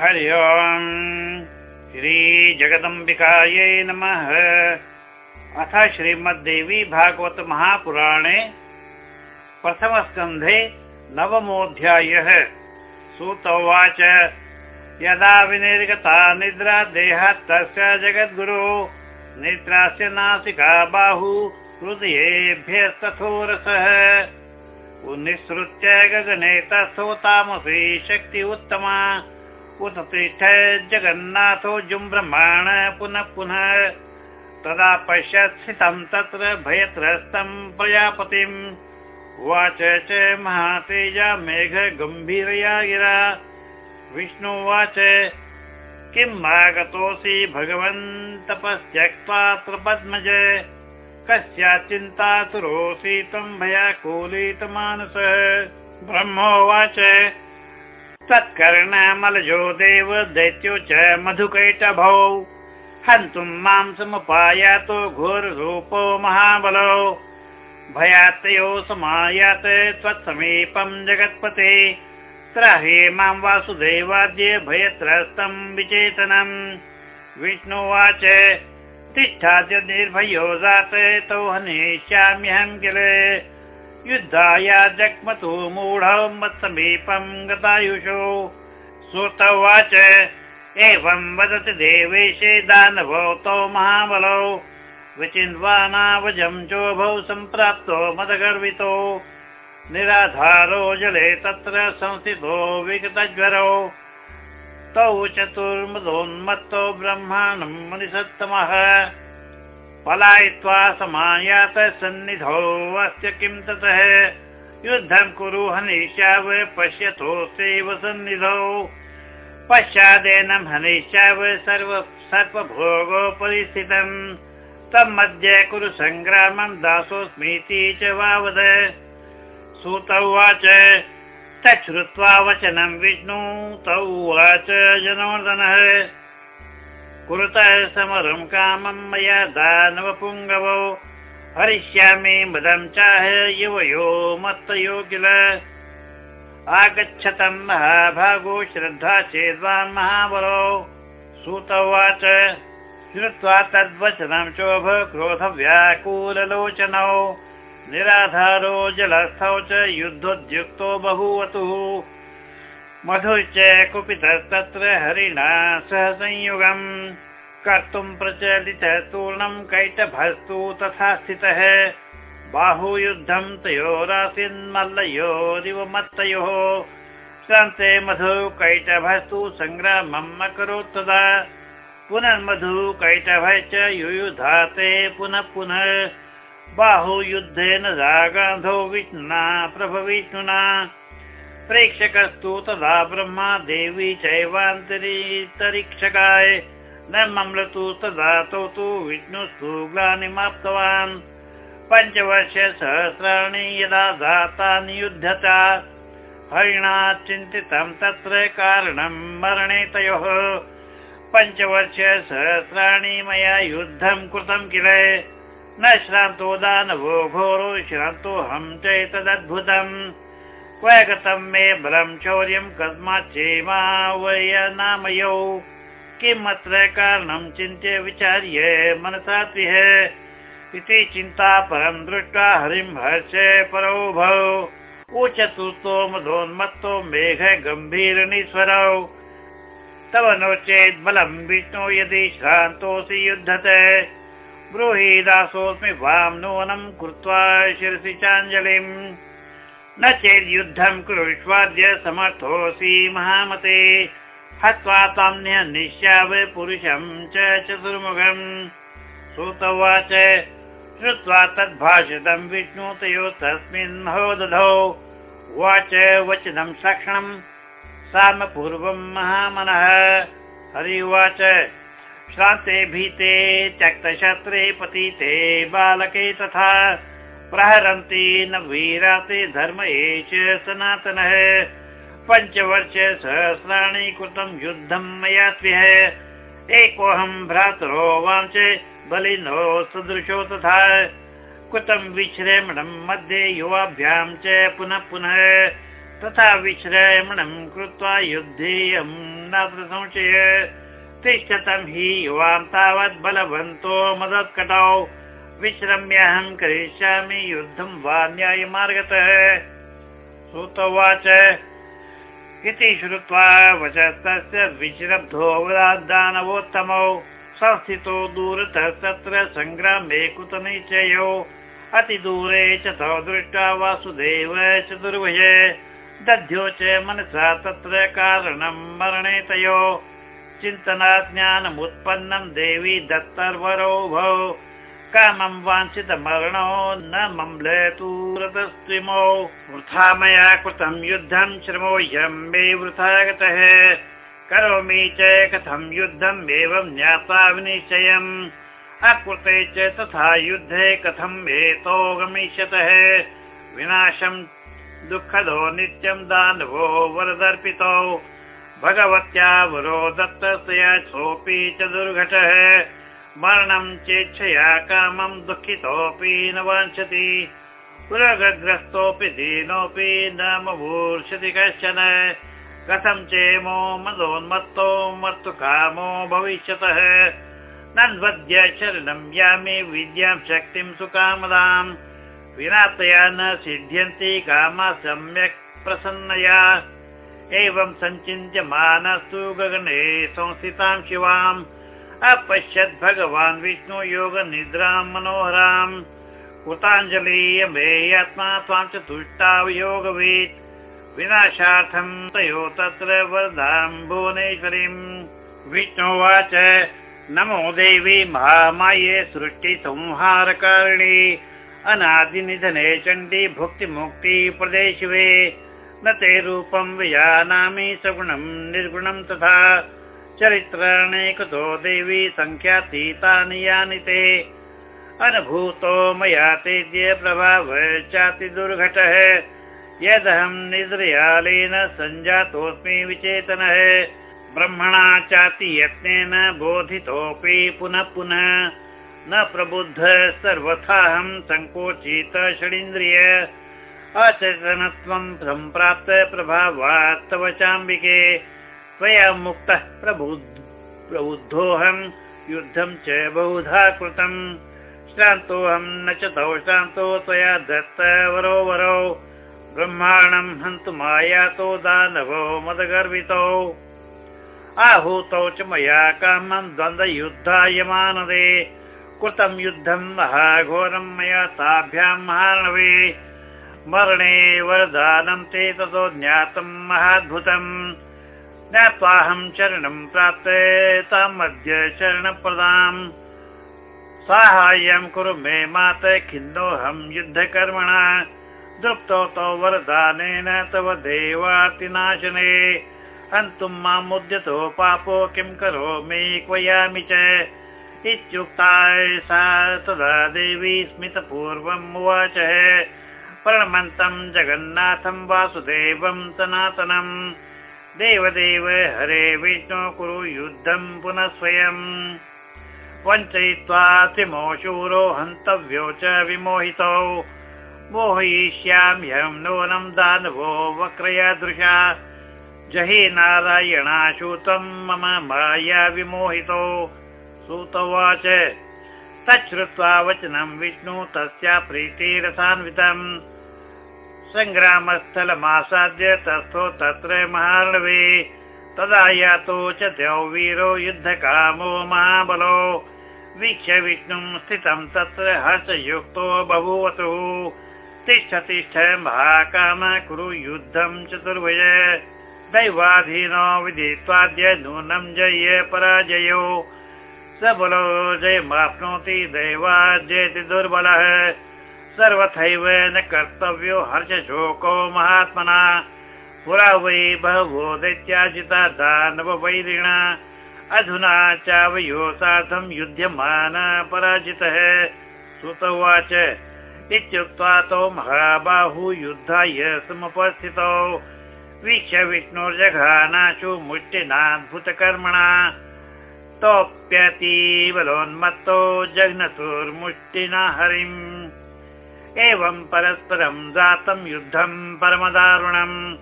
हरि ओम् श्रीजगदम्बिकायै नमः। अथ श्रीमद्देवी भागवत महापुराणे प्रथमस्कन्धे नवमोऽध्यायः। सूत उवाच यदा विनिर्गता निद्रा देहात् तस्य जगद्गुरो नेत्रास्य नासिका बाहु हृदयेभ्यस्तथोरसः। निःसृत्य गगने तस्थो तामसी शक्ति उत्तमा उत तिष्ठ जगन्नाथो जुम्ब्रह्माण पुनः पुनः तदा पश्यत् स्थितं तत्र भयत्रस्तं प्रजापतिम्। उवाच च महातेजा मेघ गम्भीरया गिरा। विष्णुवाच किम् आगतोऽसि भगवन् तपस्त्यक्त्वात्र पद्मज कस्याचिन्तातुरोऽसि त्वं भयाकुलितमानसः? ब्रह्मोवाच तत्कर्णमलजो देव दैत्यो च मधुकैटभौ। हन्तुं मां समुपायातो घोररूपो महाबलो। भयात्तयो समायात त्वत्समीपं जगत्पते। त्राहे मां वासुदेवाद्य भयत्रस्तं विचेतनम् विष्णुवाच तिष्ठाद्य निर्भयो जात तौ हनिष्याम्यहं किल युद्धाय जग्मतु मूढौ मत्समीपं गतायुषो। श्रुत उवाच एवं वदति देवेशे दानवौ तौ महाबलौ। विचिन्वानावजं चोभौ सम्प्राप्तो मदगर्वितो। निराधारो जले तत्र संस्थितो विगतज्वरौ। तौ चतुर्मदोन्मत्तौ ब्रह्माणं मुनिसत्तमः पलायित्वा समायात सन्निधौ अस्य किं ततः? युद्धं कुरु हनिष्याव पश्यतोऽस्यैव सन्निधौ। पश्चादेनं हनिष्याव सर्व सर्वभोगो परिस्थितम् तन्मध्ये कुरु सङ्ग्रामं दासोऽस्मीति च वावद। सुत उवाच तच्छ्रुत्वा वचनं विष्णु तौ उवाच जनार्दनः कुरुतः समरं कामं मया दानवपुङ्गवौ। हरिष्यामि मदं चाह युवयो मत्तयो किल आगच्छतं महाभागो श्रद्धा चेद्वान् महाबलो। सुत उवाच श्रुत्वा तद्वचनं चोभ क्रोधव्याकुललोचनौ। निराधारो जलस्थौ च युद्धोद्युक्तो मधुश्च कुपितस्तत्र हरिणा सह संयुगम् कर्तुं प्रचलितः तूर्णं कैटभस्तु तथा स्थितः। बाहुयुद्धं तयोरासीन्मल्लयोरिव मत्तयोः शान्ते मधु कैटभस्तु सङ्ग्रामम् अकरोत् तदा। पुनर्मधु कैटभश्च युयुधाते पुनः पुनः। बाहुयुद्धेन रागान्धो विष्णुना प्रभविष्णुना प्रेक्षकस्तु तदा ब्रह्मा देवी चैवान्तरीतरीक्षकाय। न मम्लतु तदा तौ तु विष्णुस्तु ग्लानिमाप्तवान् पञ्चवर्ष सहस्राणि यदा दातानि युध्यता हरिणा चिन्तितं तत्र कारणं मरणे तयोः। पञ्चवर्ष सहस्राणि मया युद्धं कृतं किल? न श्रान्तो दानवो घोरो श्रान्तोऽहं चैतदद्भुतम् क्व गतं मे बलं शौर्यं कस्माच्चेमावय नामयौ किम् अत्र कारणं चिन्त्य विचार्य मनसा त्रिह इति चिन्ता परं दृष्ट्वा हरिं हर्ष परौ भौ उचतुस्तो मधोन्मत्तो मेघ गम्भीरनिस्वरौ। तव नो चेत् बलं विष्णु यदि श्रान्तोऽसि युध्यते ब्रूहि दासोऽस्मि वां नूनं कृत्वा शिरसि चाञ्जलिम् न चेत् युद्धं कुरुष्वाद्य समर्थोऽसि महामते। हत्वा तान्यनिश्याव पुरुषं च चतुर्मुखम्। श्रुत उवाच श्रुत्वा तद्भाषितं विष्णुतयो तस्मिन् महोदधौ। उवाच वचनं सक्षणं सामपूर्वं महामनः। हरि उवाच श्रान्ते भीते त्यक्तशस्त्रे पतिते बालके तथा प्रहरन्ति न वीराते धर्म एष सनातनः। पञ्चवर्ष सहस्राणि कृतं युद्धं मया त्रिः एकोऽहं भ्रातरो वाञ्च बलिनो सदृशो तथा। कृतं विश्रमणं मध्ये युवाभ्यां च पुनः पुनः। तथा विश्रमणं कृत्वा युद्धेयम् नात्र संशय। तिष्ठतं हि युवां तावत् बलवन्तो मदत्कटौ विश्रम्यहं करिष्यामि युद्धं वा न्यायमार्गतः। श्रुतवाच। इति श्रुत्वा वचस्तस्य विश्रब्धो दानवोत्तमौ संस्थितो दूरतः तत्र सङ्ग्रामे कुतनिश्चयो। अतिदूरे च तौ दृष्ट्वा वासुदेव चतुर्भुज दध्यो च मनसा तत्र कारणं मरणे तयो चिन्तनात् ज्ञानमुत्पन्नं देवी दत्तर्वरो भौ कामं वाञ्छितमरणो न मम्लतु रतस्त्रिमो। वृथा मया कृतं युद्धं श्रमोऽयं मे वृथा गतः। करोमि च कथं युद्धम् एवं ज्ञात्वा विनिश्चयम्। अकृते च तथा युद्धे कथं हेतो गमिष्यतः विनाशं दुःखदो नित्यं दानवो वरदर्पितो। भगवत्या वरो दत्तस्य सोऽपि च दुर्घटः मरणं चेच्छया कामं दुःखितोऽपि न वाञ्छति। पुरग्रस्तोऽपि दीनोऽपि न मूर्षति कश्चन। कथं चेमो मदोन्मत्तो मत्तु कामो भविष्यतः। नन्वद्य शरणं यामि विद्यां शक्तिं सुकामदाम्। विनातया न सिद्ध्यन्ति कामा सम्यक् प्रसन्नया। एवं सञ्चिन्त्य मानस्तु गगने संस्थितां शिवाम् अपश्यत् भगवान् विष्णु योग निद्रां मनोहराम् कृताञ्जलियमेयात्मा त्वां च तुष्टावयोगवीत् विनाशार्थं तयो तत्र वरदां भुवनेश्वरीम् विष्णुवाच नमो देवी महामाये सृष्टिसंहारकारिणी। अनादिनिधने चण्डी भुक्तिमुक्ति प्रदेशिवे। न ते रूपं विजानामि सगुणं निर्गुणं तथा चरित्राणि कुतो देवी सङ्ख्यातीतानि यानि ते। अनुभूतो मया तेद्य प्रभाव चाति दुर्घटः। यदहं निद्रयालेन सञ्जातोऽस्मि विचेतनः। ब्रह्मणा चाति यत्नेन बोधितोऽपि पुनः पुनः। न प्रबुद्ध सर्वथाहं सङ्कोचित षडिन्द्रिय। अचेतनत्वं सम्प्राप्त प्रभावात् तव चाम्बिके। त्वया मुक्तः प्रबुद्धोऽहं युद्धं च बहुधा कृतम् श्रान्तोऽहं न च तौ श्रान्तो त्वया दत्त वरो वरो। ब्रह्माणं हन्तुमायातो दानवो मदगर्वितौ। आहूतौ च मया कामं द्वन्द्वयुद्धाय मानदे। कृतं युद्धं महाघोरं मया ताभ्यां महानवे। मरणे वरदानं ते ततो ज्ञातं महाद्भुतम् ज्ञात्वाहं शरणं प्राप्त तामद्य शरणप्रदाम्। साहाय्यं कुरु मे मात खिन्नोऽहं युद्धकर्मणा। दृप्तो तौ वरदानेन तव देवातिनाशने। हन्तुं मामुद्यतो पापो किं करोमि क्वयामि च। इत्युक्ता सा तदा देवी स्मितपूर्वम् उवाच। प्रणमन्तं जगन्नाथं वासुदेवं सनातनम् देवदेव हरे विष्णु कुरु युद्धं पुनः स्वयम् वञ्चयित्वा त्रिमो शूरो हन्तव्यो च विमोहितौ। मोहयिष्याम्यहं नूनं दानवो वक्रयादृशा। जहि नारायणाशूतं मम माया विमोहितौ। सुतवाच। तच्छ्रुत्वा वचनं विष्णु तस्या प्रीतिरसान्वितम् सङ्ग्रामस्थलमासाद्य तस्थो तत्र महार्णवे तदा यातो च द्यौ वीरो युद्धकामो महाबलो। वीक्ष्य विष्णुं स्थितं तत्र हर्षयुक्तो बभूवतु तिष्ठ तिष्ठ महाकाम कुरु युद्धं चतुर्भुज। दैवाधीनो विदित्वाद्य नूनं जय पराजयो। सबलो जयमाप्नोति दैवाद्यति दुर्बलः सर्वथैव न कर्तव्यो हर्षशोको महात्मना। पुरा वै बहवो दैत्याजिता दानववैरिणा अधुना चावयो सार्धं युध्यमान पराजितः। सुत उवाच इत्युक्त्वा तौ महाबाहु युद्धाय समुपस्थितौ। वीक्ष्य विष्णुर्जघानाशु मुष्टिनाद्भुतकर्मणा तोऽप्यतीबलोन्मत्तो जघ्नतुर्मुष्टिना हरिम् एवं परस्परं जातं युद्धं परमदारुणम्।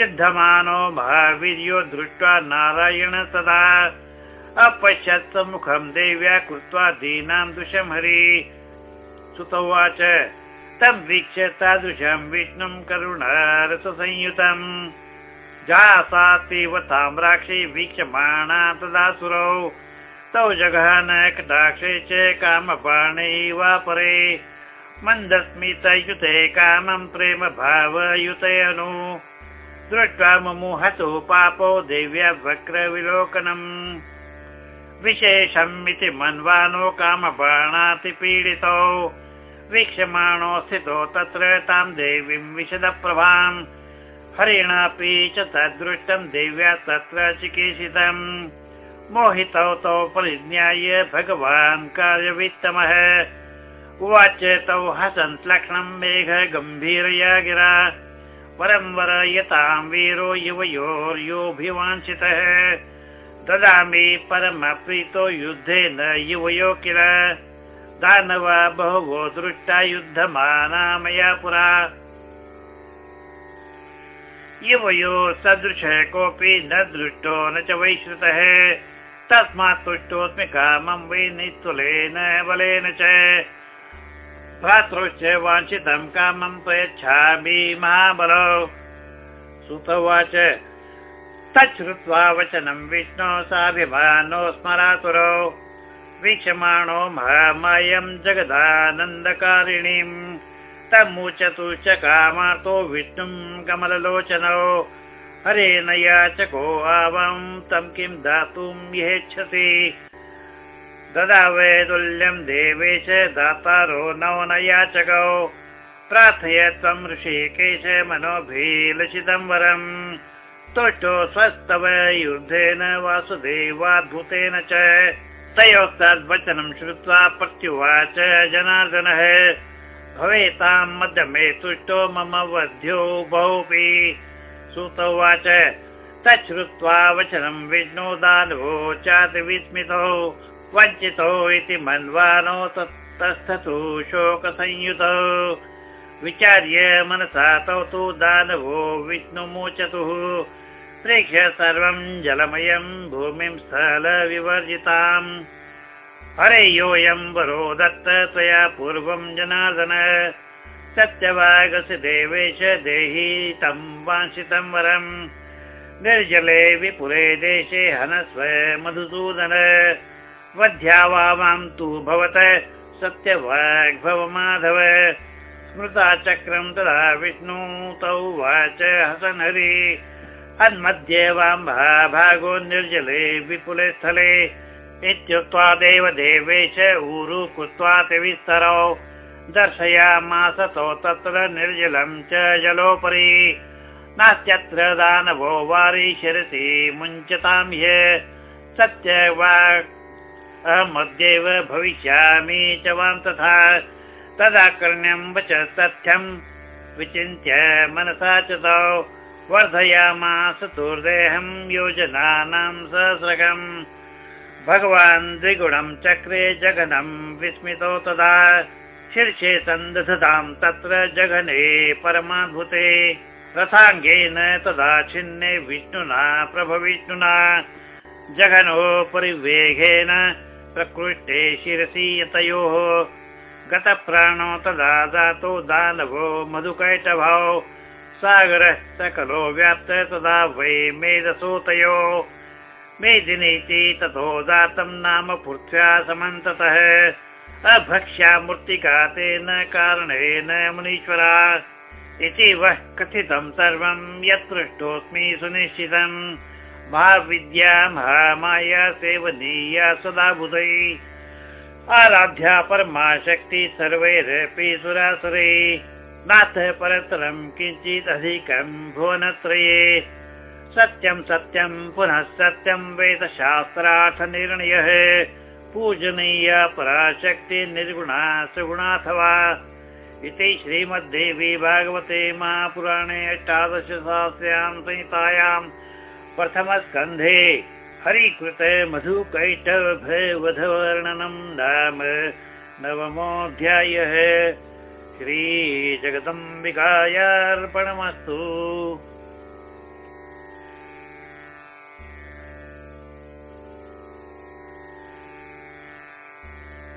युद्धमानो महावीर्यो दृष्ट्वा नारायण तदा अपश्यत् मुखं देव्या कृत्वा दीनां दृशं हरि। सुतोवाच तं वीक्ष्य तादृशं विष्णुं करुणारसंयुतम् जासातीव ताम्राक्षी वीक्षमाणा तदा सुरौ। तौ जघान कटाक्षे च कामपाणे वा परे मन्दस्मितयुते कामं प्रेम भावयुतयनु दृष्ट्वा मुमुहतु पापो देव्या वक्रविलोकनम् विशेषम् इति मन्वानो कामबाणातिपीडितौ। वीक्षमाणो स्थितो तत्र तां देवीं विशदप्रभाम् हरिणापि च तद्दृष्टम् देव्या तत्र चिकीर्षितम्। मोहितौ तौ परिज्ञाय भगवान् कार्यवित्तमः उवाच तौ हसन्त् लक्ष्मणम् मेघ गम्भीरया गिरा। परं वर यतां वीरो युवयोर्योऽभिवाञ्छितः। ददामि परमप्रीतो युद्धेन युवयो किल। दानवा बहवो दृष्टा युद्धमाना मया पुरा। युवयो सदृशः कोऽपि न दृष्टो न च वैश्रुतः। तस्मात् तुष्टोऽस्मि कामं वै निस्तुलेन बलेन च भ्रातृश्च वाञ्छितं कामं प्रयच्छामि महाबलौ। सुतवाच। तच्छ्रुत्वा वचनं विष्णो साभिमानो स्मरातुरो। वीक्षमाणो महामयं जगदानन्दकारिणीम्। तमुचतु च कामार्तो विष्णुं कमललोचनौ। आवां तं किं दातुं यच्छति ददा वैदुल्यं देवेश दातारो नव न याचकौ प्रार्थय त्वं ऋषिकेश मनोभिलषितं वरम् तुष्टो स्वस्तव युद्धेन वासुदेवाद्भुतेन च। तयोस्तद्वचनं श्रुत्वा प्रत्युवाच जनार्दनः। भवेतां मध्यमे तुष्टो मम वध्यो बहुपि। सुतोवाच तच्छ्रुत्वा वचनं विष्णो दानवो चाति विस्मितो वञ्चितो इति मन्वानो तस्थतु शोकसंयुतौ। विचार्य मनसा तौ तु दानवो विष्णुमोचतुः। प्रेक्ष्य सर्वं जलमयं भूमिं स्थल विवर्जिताम्। हरे योऽयं वरो दत्त त्वया पूर्वं जनार्दन। सत्यवागसि देवेश देहि तं वरम्। निर्जले विपुरे देशे हनस्व मधुसूदन वध्या वां तु भवत सत्यवाग्भव माधव स्मृता चक्रं तदा विष्णु तौ वाच हसन् हरि। अन्मध्ये भागो निर्जले विपुले स्थले। इत्युक्त्वा देवदेवेश ऊरु कृत्वा विस्तरौ। दर्शयामासतो तत्र निर्जलं च जलोपरि। नास्त्यत्र दानवो वारि शिरसि मुञ्चतां ह्य। सत्य वा अहमद्यैव भविष्यामि च वां तथा तदा कर्ण्यं वच तथ्यं विचिन्त्य मनसा च तौ वर्धयामास तुर्देहं योजनानां सहस्रकम् भगवान् द्विगुणं चक्रे जगनं विस्मितो तदा शीर्षे सन्दधतां तत्र जगने परमाद्भुते। रथाङ्गेन तदा छिन्ने विष्णुना प्रभविष्णुना। जघनो परिवेगेन प्रकृष्टे शिरसि यतयोः। गतप्राणो तदा दातो दानवो मधुकैटभौ। सागरः सकलो व्याप्त तदा वै मेधसोतयो मेदिनीति ततो दातं नाम पृथ्व्या समन्ततः। अभक्ष्या मूर्तिका तेन कारणेन मुनीश्वरा। इति वः कथितं सर्वं यत् पृष्टोऽस्मि सुनिश्चितम् महाविद्या महामाया सेवनीया सदा बुधै आराध्या परमा शक्ति सर्वैरपि सुरासुरै। नाथ परतरं किञ्चित् अधिकं भुवनत्रये। सत्यं सत्यं पुनः सत्यं वेदशास्त्रार्थ निर्णयः। पूजनीय पराशक्ति निर्गुणा सुगुणाथवा। इति श्रीमद्देवी भागवते महापुराणे अष्टादशसहस्र्यां संहितायां प्रथमस्कन्धे हरिकृत मधुकैटभवधवर्णनं नाम नवमोऽध्यायः श्रीजगदम्बिकायार्पणमस्तु